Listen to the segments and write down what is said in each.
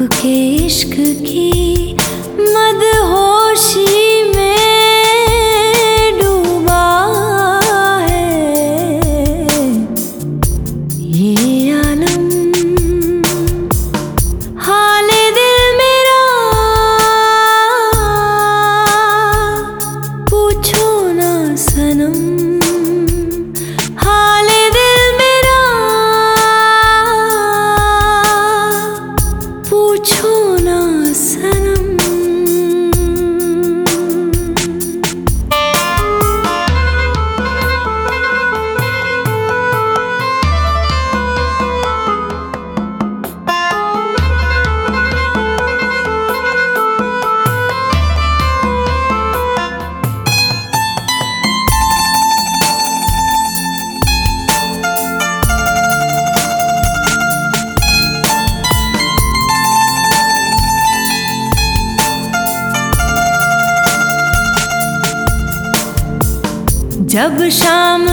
आपके इश्क की मदहोशी না बु शम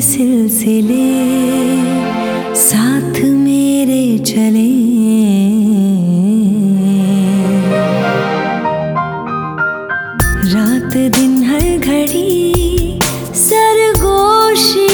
सिलसिले साथ मेरे चले। रात दिन हर घड़ी सरगोशी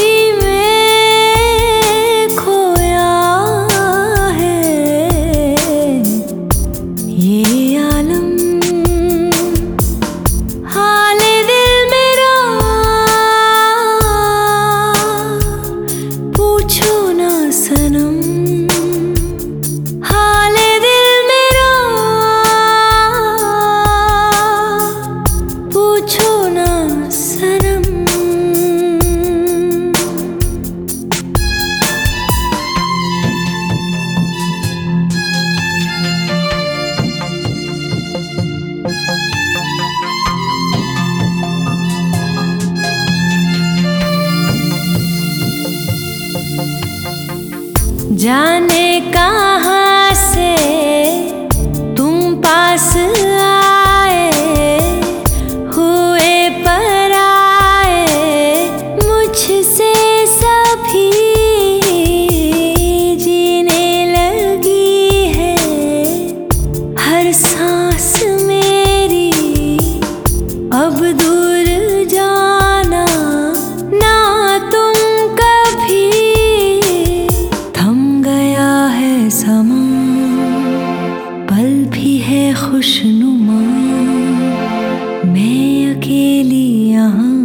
जाने कहाँ से तुम पास आ यहाँ